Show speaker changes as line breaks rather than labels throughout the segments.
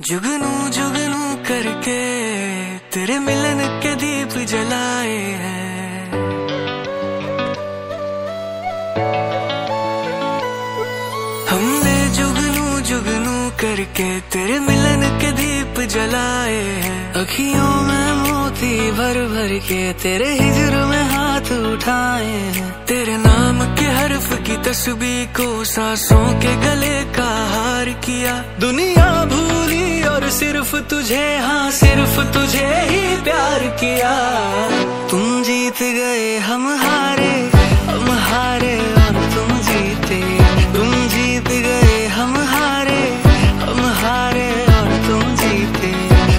जुगनू जुगनू करके तेरे मिलन के दीप जलाए हैं। हमने जुगनू जुगनू करके तेरे मिलन के दीप जलाए हैं। अखियों में मोती भर भर के तेरे हिजर में हाथ उठाए हैं। तेरे नाम के हर्फ की तस्वीर को सांसों के गले का हार किया। दुनिया सिर्फ़ तुझे हाँ सिर्फ़ तुझे ही प्यार किया। तुम जीत गए, हम हारे हम हारे और तुम जीते। तुम जीत गए, हम हारे हम हारे और तुम जीते।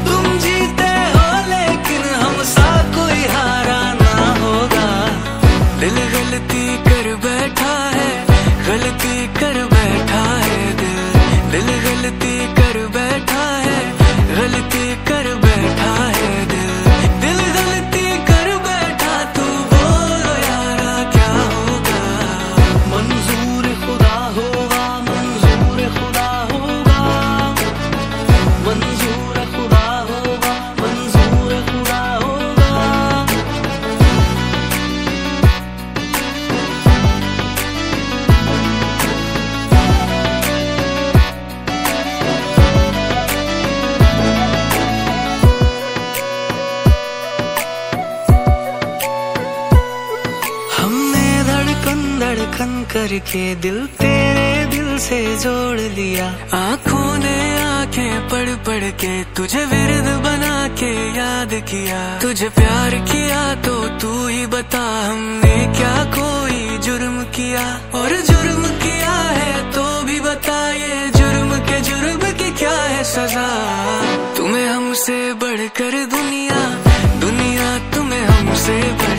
तुम जीते हो, लेकिन हम सा कोई हारा ना होगा। दिल गलती कर बैठा है, गलती कर बैठा है दिल। दिल गलती धड़कन करके दिल तेरे दिल से जोड़ लिया। आँखों ने आँखें पढ़ पढ़ के तुझे विरद बना के याद किया। तुझे प्यार किया तो तू ही बता हमने क्या कोई जुर्म किया। और जुर्म किया है तो भी बता ये जुर्म के जुर्म की क्या है सजा। तुम्हें हमसे बढ़कर दुनिया दुनिया तुम्हें हमसे बढ़कर